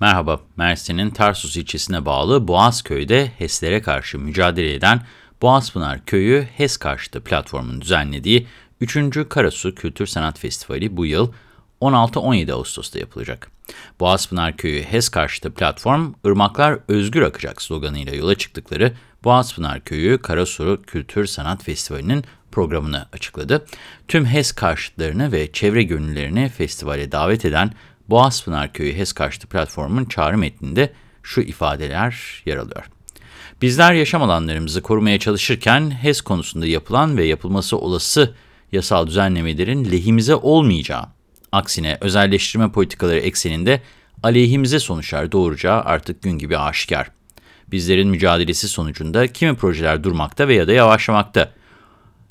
Merhaba, Mersin'in Tarsus ilçesine bağlı Boğazköy'de HES'lere karşı mücadele eden Boğazpınar Köyü HES karşıtı platformun düzenlediği 3. Karasu Kültür Sanat Festivali bu yıl 16-17 Ağustos'ta yapılacak. Boğazpınar Köyü HES karşıtı platform, ırmaklar özgür akacak sloganıyla yola çıktıkları Boğazpınar Köyü Karasu Kültür Sanat Festivali'nin programını açıkladı. Tüm HES karşıtlarını ve çevre gönüllerini festivale davet eden Boğazpınar Köyü HES karşıtı platformun çağrı metninde şu ifadeler yer alıyor. Bizler yaşam alanlarımızı korumaya çalışırken HES konusunda yapılan ve yapılması olası yasal düzenlemelerin lehimize olmayacağı, aksine özelleştirme politikaları ekseninde aleyhimize sonuçlar doğuracağı artık gün gibi aşikar. Bizlerin mücadelesi sonucunda kimi projeler durmakta veya da yavaşlamakta.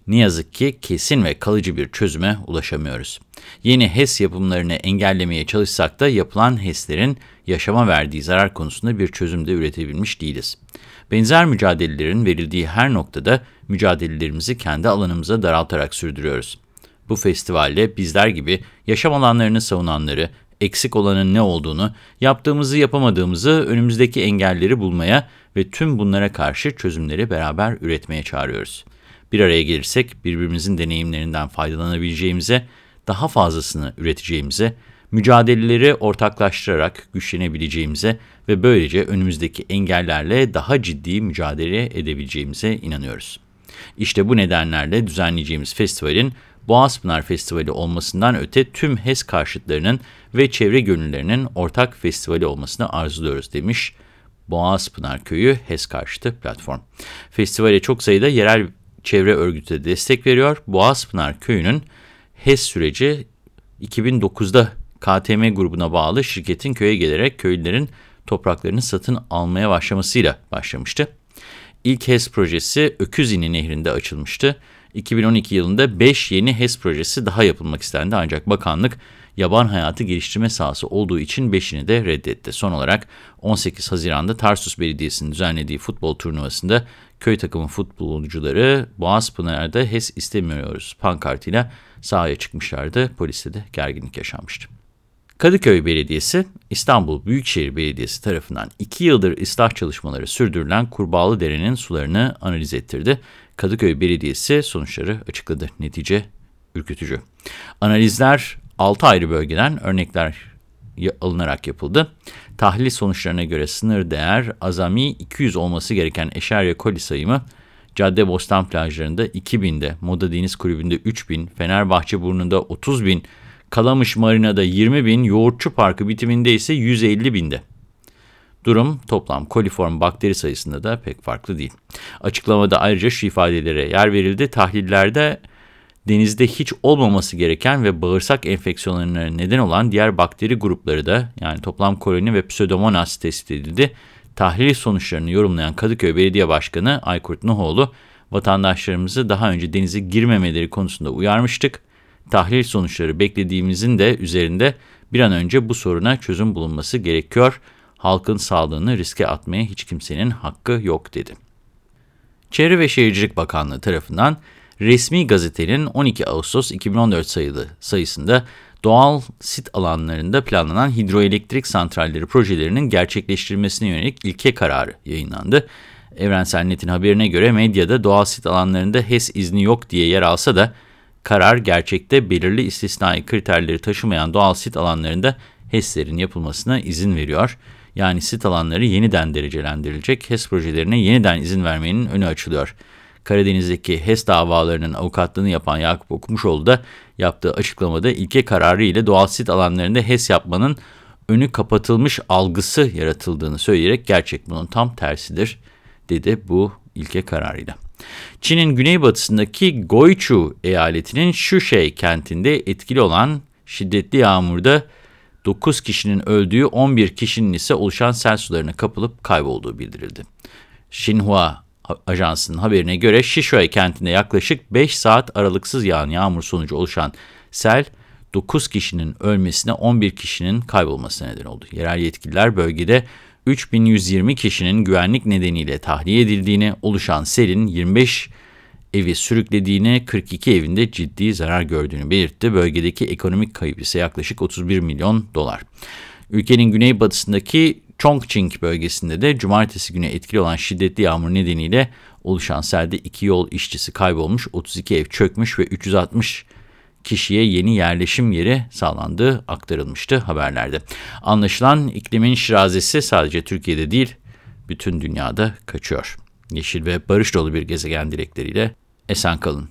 Ne yazık ki kesin ve kalıcı bir çözüme ulaşamıyoruz. Yeni HES yapımlarını engellemeye çalışsak da yapılan HES'lerin yaşama verdiği zarar konusunda bir çözüm de üretebilmiş değiliz. Benzer mücadelelerin verildiği her noktada mücadelelerimizi kendi alanımıza daraltarak sürdürüyoruz. Bu festivalde bizler gibi yaşam alanlarını savunanları, eksik olanın ne olduğunu, yaptığımızı yapamadığımızı, önümüzdeki engelleri bulmaya ve tüm bunlara karşı çözümleri beraber üretmeye çağırıyoruz. Bir araya gelirsek birbirimizin deneyimlerinden faydalanabileceğimize, daha fazlasını üreteceğimize, mücadeleleri ortaklaştırarak güçlenebileceğimize ve böylece önümüzdeki engellerle daha ciddi mücadele edebileceğimize inanıyoruz. İşte bu nedenlerle düzenleyeceğimiz festivalin Boğazpınar Festivali olmasından öte tüm HES karşıtlarının ve çevre gönüllerinin ortak festivali olmasını arzuluyoruz demiş Boğazpınar Köyü HES karşıtı platform. Festivale çok sayıda yerel çevre örgütü de destek veriyor. Boğazpınar Köyü'nün HES süreci 2009'da KTM grubuna bağlı şirketin köye gelerek köylülerin topraklarını satın almaya başlamasıyla başlamıştı. İlk HES projesi Öküzini Nehri'nde açılmıştı. 2012 yılında 5 yeni HES projesi daha yapılmak istendi ancak bakanlık yaban hayatı geliştirme sahası olduğu için 5'ini de reddetti. Son olarak 18 Haziran'da Tarsus Belediyesi'nin düzenlediği futbol turnuvasında köy takımı futbolcuları Boğazpınar'da HES istemiyoruz pankartıyla sahaya çıkmışlardı. Poliste de gerginlik yaşanmıştı. Kadıköy Belediyesi, İstanbul Büyükşehir Belediyesi tarafından 2 yıldır ıslah çalışmaları sürdürülen Kurbağalı Dere'nin sularını analiz ettirdi. Kadıköy Belediyesi sonuçları açıkladı. Netice ürkütücü. Analizler 6 ayrı bölgeden örnekler alınarak yapıldı. Tahlil sonuçlarına göre sınır değer azami 200 olması gereken Eşerya koli sayımı Cadde Bostan plajlarında 2000'de, Moda Deniz Kulübü'nde 3000, Fenerbahçe Burnu'nda 30 bin, Kalamış Marina'da 20 bin, Yoğurtçu Parkı bitiminde ise 150 binde. Durum toplam koliform bakteri sayısında da pek farklı değil. Açıklamada ayrıca şu ifadelere yer verildi. Tahlillerde denizde hiç olmaması gereken ve bağırsak enfeksiyonlarına neden olan diğer bakteri grupları da yani toplam koloni ve pseudomonas tespit edildi. Tahlil sonuçlarını yorumlayan Kadıköy Belediye Başkanı Aykurt Nuhoğlu, vatandaşlarımızı daha önce denize girmemeleri konusunda uyarmıştık. Tahlil sonuçları beklediğimizin de üzerinde bir an önce bu soruna çözüm bulunması gerekiyor. Halkın sağlığını riske atmaya hiç kimsenin hakkı yok dedi. Çevre ve Şehircilik Bakanlığı tarafından resmi gazetenin 12 Ağustos 2014 sayılı sayısında doğal sit alanlarında planlanan hidroelektrik santralleri projelerinin gerçekleştirilmesine yönelik ilke kararı yayınlandı. Evrensel Net'in haberine göre medyada doğal sit alanlarında HES izni yok diye yer alsa da karar gerçekte belirli istisnai kriterleri taşımayan doğal sit alanlarında HES'lerin yapılmasına izin veriyor. Yani sit alanları yeniden derecelendirilecek, HES projelerine yeniden izin vermenin önü açılıyor. Karadeniz'deki HES davalarının avukatlığını yapan Yakup Okumuşoğlu da yaptığı açıklamada ilke kararı ile doğal sit alanlarında HES yapmanın önü kapatılmış algısı yaratıldığını söyleyerek gerçek bunun tam tersidir dedi bu ilke kararıyla. Çin'in güneybatısındaki Goychu eyaletinin Şuşey kentinde etkili olan şiddetli yağmurda 9 kişinin öldüğü 11 kişinin ise oluşan sel sularına kapılıp kaybolduğu bildirildi. Xinhua Ajansı'nın haberine göre Şişoy kentinde yaklaşık 5 saat aralıksız yağan yağmur sonucu oluşan sel 9 kişinin ölmesine 11 kişinin kaybolmasına neden oldu. Yerel yetkililer bölgede 3120 kişinin güvenlik nedeniyle tahliye edildiğini, oluşan selin 25 evi sürüklediğini, 42 evinde ciddi zarar gördüğünü belirtti. Bölgedeki ekonomik kayıp ise yaklaşık 31 milyon dolar. Ülkenin güneybatısındaki Chongqing bölgesinde de cumartesi günü etkili olan şiddetli yağmur nedeniyle oluşan selde iki yol işçisi kaybolmuş, 32 ev çökmüş ve 360 kişiye yeni yerleşim yeri sağlandığı aktarılmıştı haberlerde. Anlaşılan iklimin şirazesi sadece Türkiye'de değil, bütün dünyada kaçıyor. Yeşil ve barış dolu bir gezegen dilekleriyle esen kalın.